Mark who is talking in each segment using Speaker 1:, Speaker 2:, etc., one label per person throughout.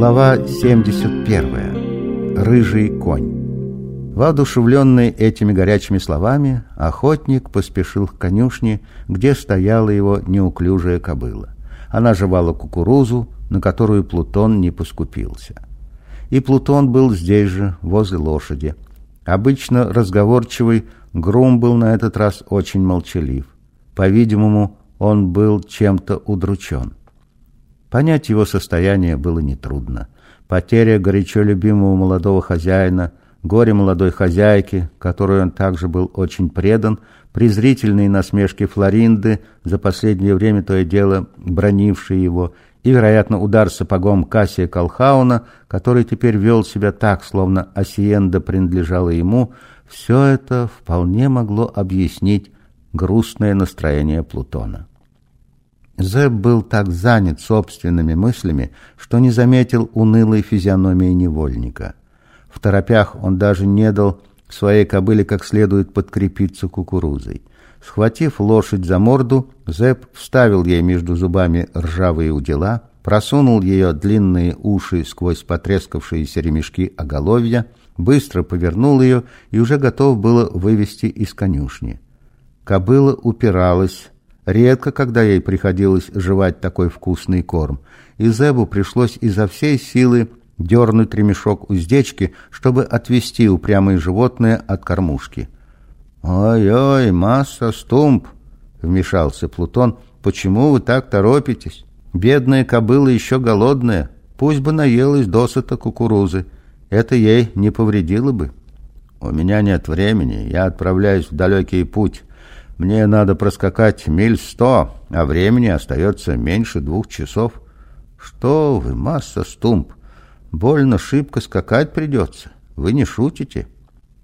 Speaker 1: Глава 71. Рыжий конь. Воодушевленный этими горячими словами, охотник поспешил к конюшне, где стояла его неуклюжая кобыла. Она жевала кукурузу, на которую Плутон не поскупился. И Плутон был здесь же, возле лошади. Обычно разговорчивый, Грум был на этот раз очень молчалив. По-видимому, он был чем-то удручен. Понять его состояние было нетрудно. Потеря горячо любимого молодого хозяина, горе молодой хозяйки, которой он также был очень предан, презрительные насмешки Флоринды, за последнее время то и дело бронившие его, и, вероятно, удар сапогом Кассия Колхауна, который теперь вел себя так, словно Осиенда принадлежала ему, все это вполне могло объяснить грустное настроение Плутона. Зеб был так занят собственными мыслями, что не заметил унылой физиономии невольника. В торопях он даже не дал своей кобыле как следует подкрепиться кукурузой. Схватив лошадь за морду, Зеб вставил ей между зубами ржавые удила, просунул ее длинные уши сквозь потрескавшиеся ремешки оголовья, быстро повернул ее и уже готов было вывести из конюшни. Кобыла упиралась, Редко, когда ей приходилось жевать такой вкусный корм, и Зебу пришлось изо всей силы дернуть ремешок уздечки, чтобы отвести упрямое животное от кормушки. «Ой-ой, масса стумп!» — вмешался Плутон. «Почему вы так торопитесь? Бедная кобыла еще голодная, пусть бы наелась досыта кукурузы. Это ей не повредило бы». «У меня нет времени, я отправляюсь в далекий путь». Мне надо проскакать миль сто, а времени остается меньше двух часов. Что вы, масса стумп, больно шибко скакать придется. Вы не шутите?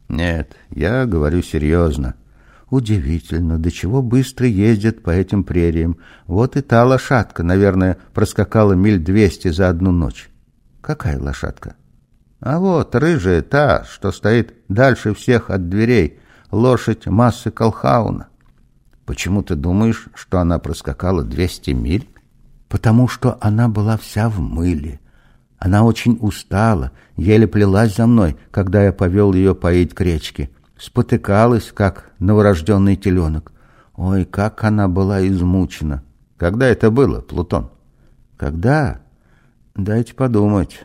Speaker 1: Нет, я говорю серьезно. Удивительно, до чего быстро ездят по этим прериям. Вот и та лошадка, наверное, проскакала миль двести за одну ночь. Какая лошадка? А вот рыжая та, что стоит дальше всех от дверей, лошадь массы Колхауна. Почему ты думаешь, что она проскакала 200 миль? Потому что она была вся в мыле. Она очень устала, еле плелась за мной, когда я повел ее поить к речке. Спотыкалась, как новорожденный теленок. Ой, как она была измучена. Когда это было, Плутон? Когда? Дайте подумать.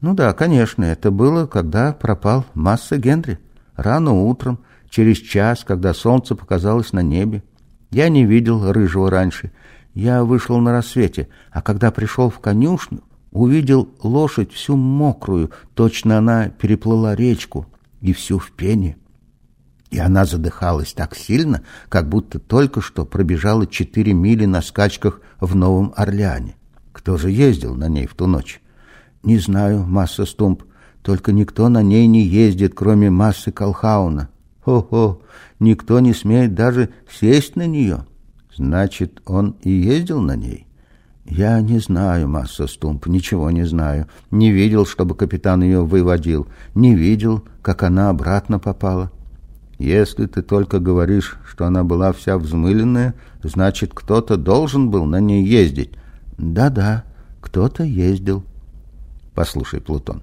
Speaker 1: Ну да, конечно, это было, когда пропал Масса Генри. Рано утром, через час, когда солнце показалось на небе. Я не видел рыжего раньше. Я вышел на рассвете, а когда пришел в конюшню, увидел лошадь всю мокрую, точно она переплыла речку, и всю в пене. И она задыхалась так сильно, как будто только что пробежала четыре мили на скачках в Новом Орлеане. Кто же ездил на ней в ту ночь? Не знаю, масса Стумп, только никто на ней не ездит, кроме массы Колхауна. Хо-хо, никто не смеет даже сесть на нее. Значит, он и ездил на ней? Я не знаю, Масса Стумп, ничего не знаю. Не видел, чтобы капитан ее выводил. Не видел, как она обратно попала. Если ты только говоришь, что она была вся взмыленная, значит, кто-то должен был на ней ездить. Да-да, кто-то ездил. Послушай, Плутон,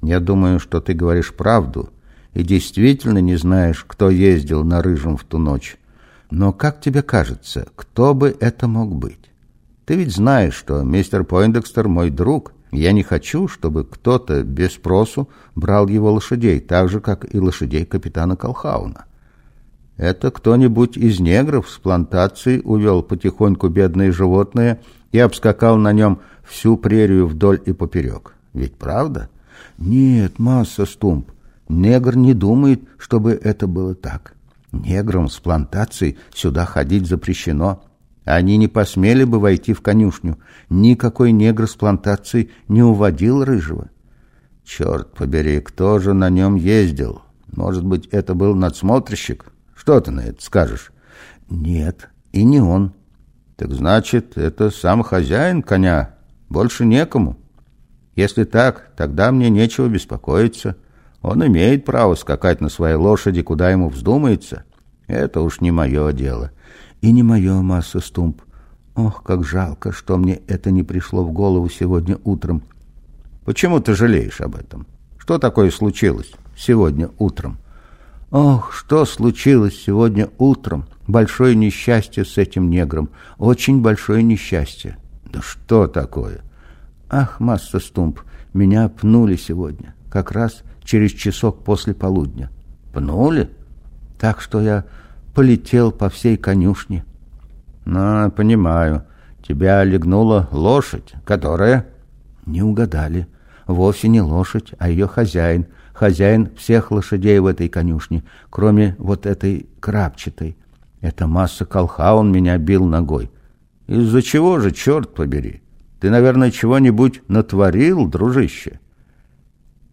Speaker 1: я думаю, что ты говоришь правду, и действительно не знаешь, кто ездил на рыжем в ту ночь. Но как тебе кажется, кто бы это мог быть? Ты ведь знаешь, что мистер Пойндекстер мой друг. Я не хочу, чтобы кто-то без спросу брал его лошадей, так же, как и лошадей капитана Колхауна. Это кто-нибудь из негров с плантации увел потихоньку бедное животное и обскакал на нем всю прерию вдоль и поперек. Ведь правда? Нет, масса стумп. Негр не думает, чтобы это было так. Неграм с плантацией сюда ходить запрещено. Они не посмели бы войти в конюшню. Никакой негр с плантацией не уводил рыжего. Черт побери, кто же на нем ездил? Может быть, это был надсмотрщик? Что ты на это скажешь? Нет, и не он. Так значит, это сам хозяин коня, больше некому. Если так, тогда мне нечего беспокоиться. Он имеет право скакать на своей лошади, куда ему вздумается. Это уж не мое дело. И не мое, масса стумп. Ох, как жалко, что мне это не пришло в голову сегодня утром. Почему ты жалеешь об этом? Что такое случилось сегодня утром? Ох, что случилось сегодня утром? Большое несчастье с этим негром. Очень большое несчастье. Да что такое? Ах, масса стумп, меня пнули сегодня, как раз через часок после полудня. Пнули? Так что я полетел по всей конюшне. А, понимаю. Тебя легнула лошадь, которая... Не угадали. Вовсе не лошадь, а ее хозяин. Хозяин всех лошадей в этой конюшне, кроме вот этой крапчатой. Эта масса колхаун меня бил ногой. Из-за чего же, черт побери? Ты, наверное, чего-нибудь натворил, дружище?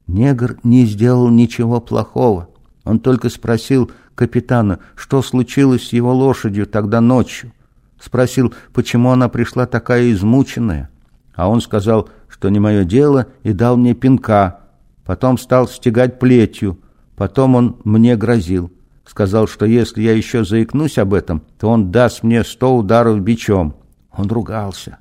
Speaker 1: Негр не сделал ничего плохого. Он только спросил капитана, что случилось с его лошадью тогда ночью. Спросил, почему она пришла такая измученная. А он сказал, что не мое дело, и дал мне пинка. Потом стал стегать плетью. Потом он мне грозил. Сказал, что если я еще заикнусь об этом, то он даст мне сто ударов бичом. Он ругался.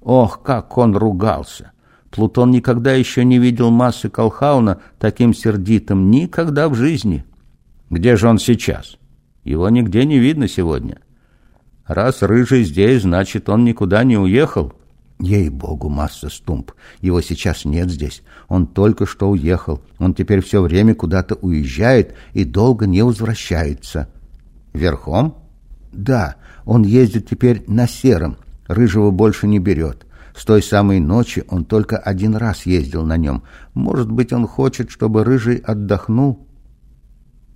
Speaker 1: Ох, как он ругался! Плутон никогда еще не видел массы Колхауна таким сердитым, никогда в жизни. Где же он сейчас? Его нигде не видно сегодня. Раз Рыжий здесь, значит, он никуда не уехал. Ей-богу, масса стумп. Его сейчас нет здесь. Он только что уехал. Он теперь все время куда-то уезжает и долго не возвращается. Верхом? Да, он ездит теперь на сером. Рыжего больше не берет. С той самой ночи он только один раз ездил на нем. Может быть, он хочет, чтобы Рыжий отдохнул?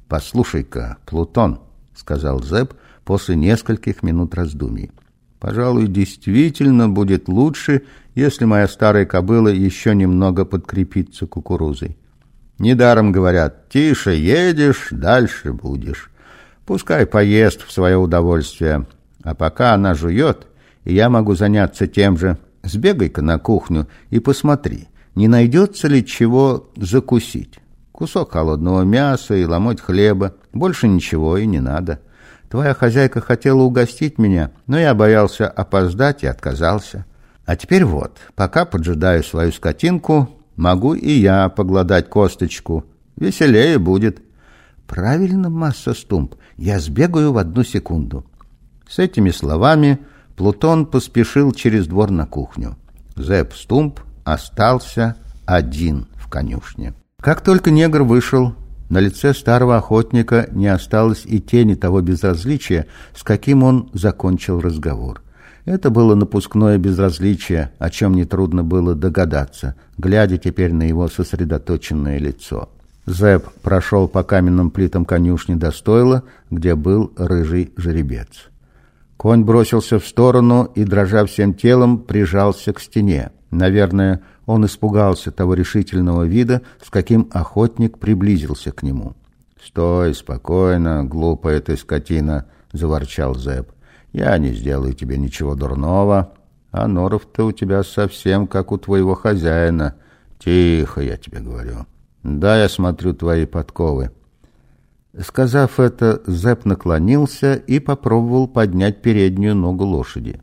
Speaker 1: «Послушай-ка, Плутон», — сказал Зеб после нескольких минут раздумий. Пожалуй, действительно будет лучше, если моя старая кобыла еще немного подкрепится кукурузой. Недаром говорят, тише едешь, дальше будешь. Пускай поест в свое удовольствие, а пока она жует, и я могу заняться тем же, сбегай-ка на кухню и посмотри, не найдется ли чего закусить. Кусок холодного мяса и ломоть хлеба, больше ничего и не надо. Твоя хозяйка хотела угостить меня, но я боялся опоздать и отказался. А теперь вот, пока поджидаю свою скотинку, могу и я погладать косточку. Веселее будет. Правильно, масса стумп, я сбегаю в одну секунду. С этими словами Плутон поспешил через двор на кухню. Зэп Стумп остался один в конюшне. Как только негр вышел, на лице старого охотника не осталось и тени того безразличия, с каким он закончил разговор. Это было напускное безразличие, о чем нетрудно было догадаться, глядя теперь на его сосредоточенное лицо. Зэп прошел по каменным плитам конюшни до стойла, где был рыжий жеребец. Конь бросился в сторону и, дрожа всем телом, прижался к стене. Наверное, он испугался того решительного вида, с каким охотник приблизился к нему. «Стой спокойно, глупая ты скотина!» — заворчал Зэб. «Я не сделаю тебе ничего дурного, а норов-то у тебя совсем как у твоего хозяина. Тихо, я тебе говорю. Да, я смотрю твои подковы». Сказав это, Зэп наклонился и попробовал поднять переднюю ногу лошади.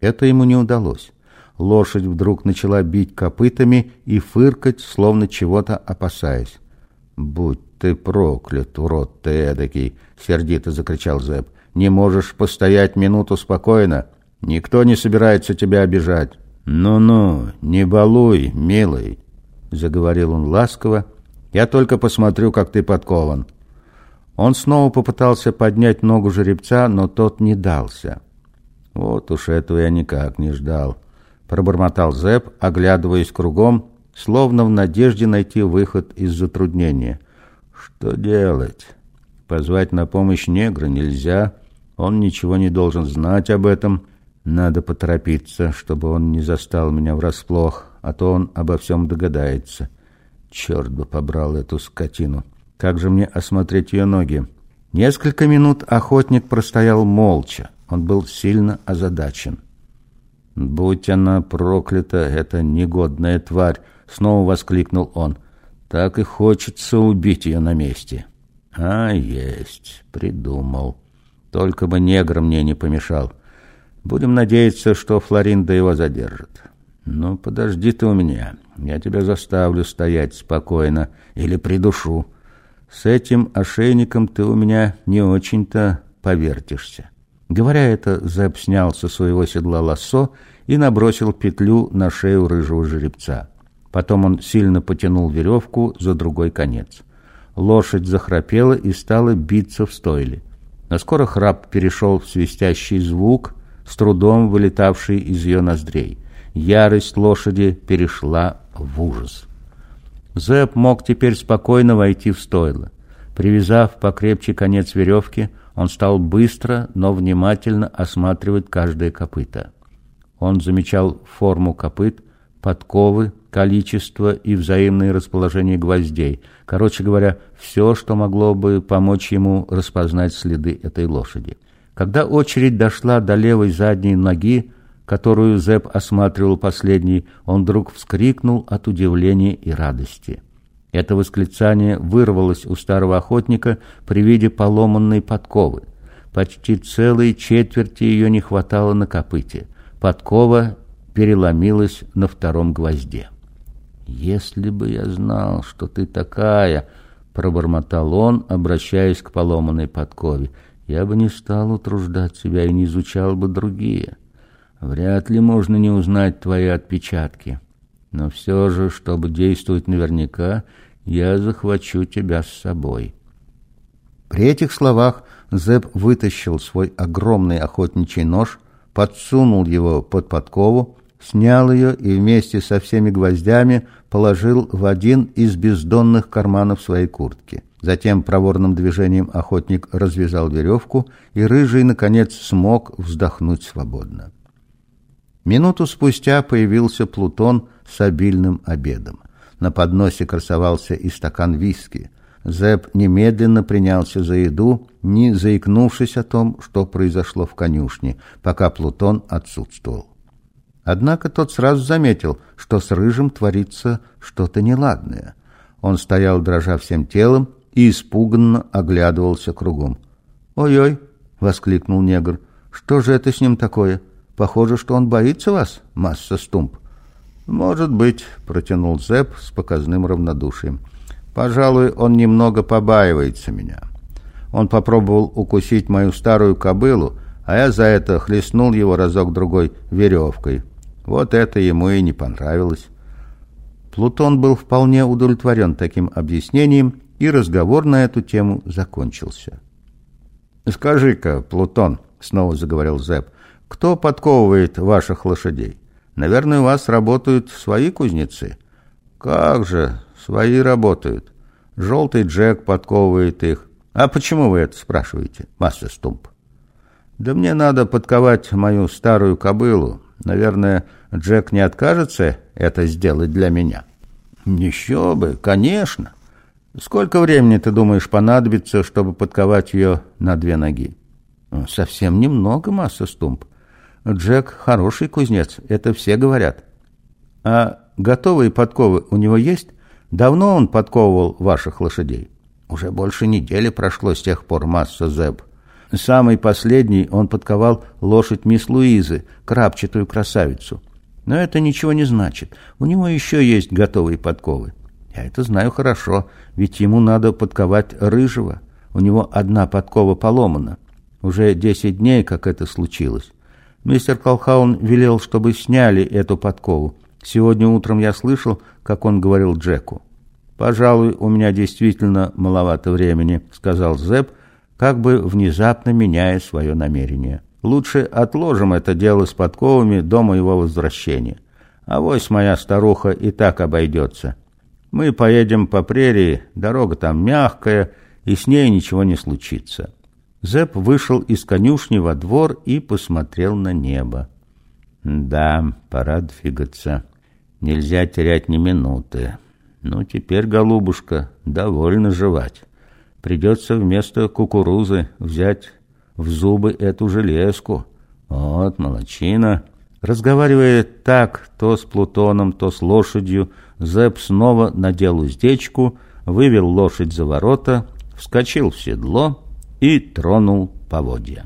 Speaker 1: Это ему не удалось. Лошадь вдруг начала бить копытами и фыркать, словно чего-то опасаясь. «Будь ты проклят, урод ты эдакий!» — сердито закричал Зэб. «Не можешь постоять минуту спокойно? Никто не собирается тебя обижать». «Ну-ну, не балуй, милый!» — заговорил он ласково. «Я только посмотрю, как ты подкован». Он снова попытался поднять ногу жеребца, но тот не дался. «Вот уж этого я никак не ждал» пробормотал Зэп, оглядываясь кругом, словно в надежде найти выход из затруднения. Что делать? Позвать на помощь негра нельзя, он ничего не должен знать об этом. Надо поторопиться, чтобы он не застал меня врасплох, а то он обо всем догадается. Черт бы побрал эту скотину. Как же мне осмотреть ее ноги? Несколько минут охотник простоял молча. Он был сильно озадачен. «Будь она проклята, эта негодная тварь!» — снова воскликнул он. «Так и хочется убить ее на месте». «А, есть, придумал. Только бы негр мне не помешал. Будем надеяться, что Флоринда его задержит. Ну, подожди ты у меня. Я тебя заставлю стоять спокойно или придушу. С этим ошейником ты у меня не очень-то повертишься». Говоря это, Зэп снял со своего седла лассо и набросил петлю на шею рыжего жеребца. Потом он сильно потянул веревку за другой конец. Лошадь захрапела и стала биться в стойле. Но скоро храп перешел в свистящий звук, с трудом вылетавший из ее ноздрей. Ярость лошади перешла в ужас. Зэп мог теперь спокойно войти в стойло. Привязав покрепче конец веревки, он стал быстро, но внимательно осматривать каждое копыто. Он замечал форму копыт, подковы, количество и взаимное расположение гвоздей. Короче говоря, все, что могло бы помочь ему распознать следы этой лошади. Когда очередь дошла до левой задней ноги, которую Зэп осматривал последний, он вдруг вскрикнул от удивления и радости. Это восклицание вырвалось у старого охотника при виде поломанной подковы. Почти целой четверти ее не хватало на копыте. Подкова переломилась на втором гвозде. «Если бы я знал, что ты такая!» — пробормотал он, обращаясь к поломанной подкове. «Я бы не стал утруждать себя и не изучал бы другие. Вряд ли можно не узнать твои отпечатки. Но все же, чтобы действовать наверняка, я захвачу тебя с собой». При этих словах Зеб вытащил свой огромный охотничий нож, подсунул его под подкову, снял ее и вместе со всеми гвоздями положил в один из бездонных карманов своей куртки. Затем проворным движением охотник развязал веревку, и Рыжий, наконец, смог вздохнуть свободно. Минуту спустя появился Плутон с обильным обедом. На подносе красовался и стакан виски. Зэп немедленно принялся за еду, не заикнувшись о том, что произошло в конюшне, пока Плутон отсутствовал. Однако тот сразу заметил, что с Рыжим творится что-то неладное. Он стоял, дрожа всем телом, и испуганно оглядывался кругом. «Ой-ой!» — воскликнул негр. «Что же это с ним такое? Похоже, что он боится вас, масса стумп». «Может быть», — протянул Зэп с показным равнодушием. «Пожалуй, он немного побаивается меня. Он попробовал укусить мою старую кобылу, а я за это хлестнул его разок-другой веревкой. Вот это ему и не понравилось. Плутон был вполне удовлетворен таким объяснением, и разговор на эту тему закончился. «Скажи-ка, Плутон», — снова заговорил Зэп, — «кто подковывает ваших лошадей? Наверное, у вас работают свои кузнецы?» «Как же, свои работают. Желтый Джек подковывает их. А почему вы это спрашиваете, Мастер Стумп?» «Да мне надо подковать мою старую кобылу, Наверное, Джек не откажется это сделать для меня. Еще бы, конечно. Сколько времени, ты думаешь, понадобится, чтобы подковать ее на две ноги? Совсем немного, масса стумп. Джек хороший кузнец, это все говорят. А готовые подковы у него есть? Давно он подковывал ваших лошадей? Уже больше недели прошло с тех пор, масса Зеб. Самый последний он подковал лошадь мисс Луизы, крапчатую красавицу. Но это ничего не значит. У него еще есть готовые подковы. Я это знаю хорошо, ведь ему надо подковать рыжего. У него одна подкова поломана. Уже десять дней, как это случилось. Мистер Колхаун велел, чтобы сняли эту подкову. Сегодня утром я слышал, как он говорил Джеку. «Пожалуй, у меня действительно маловато времени», — сказал Зеб, как бы внезапно меняя свое намерение. «Лучше отложим это дело с подковами до моего возвращения. А вось моя старуха и так обойдется. Мы поедем по прерии, дорога там мягкая, и с ней ничего не случится». Зэп вышел из конюшни во двор и посмотрел на небо. «Да, пора двигаться. Нельзя терять ни минуты. Ну, теперь, голубушка, довольно жевать». Придется вместо кукурузы взять в зубы эту железку. Вот, молочина. Разговаривая так, то с Плутоном, то с лошадью, Зэп снова надел уздечку, вывел лошадь за ворота, вскочил в седло и тронул поводья.